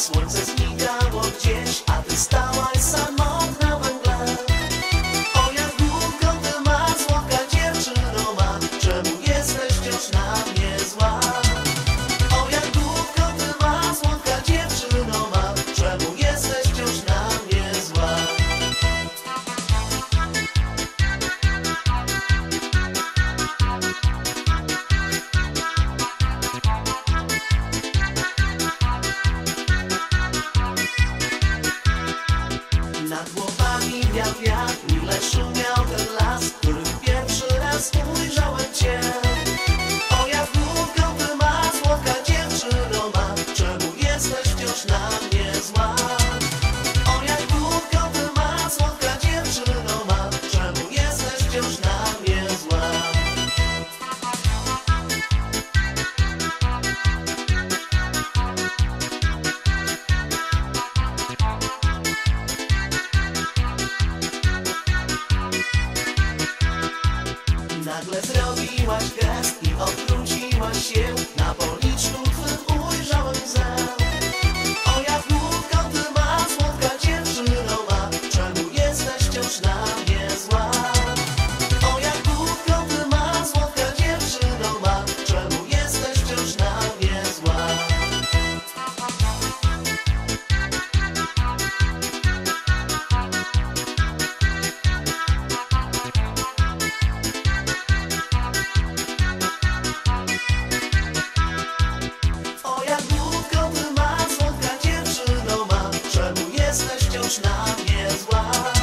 This 你来十秒的来。Nagle zrobiłaś gest i odwróciłaś się Na policzku twym ujrzałem zęb wciąż na mnie zła.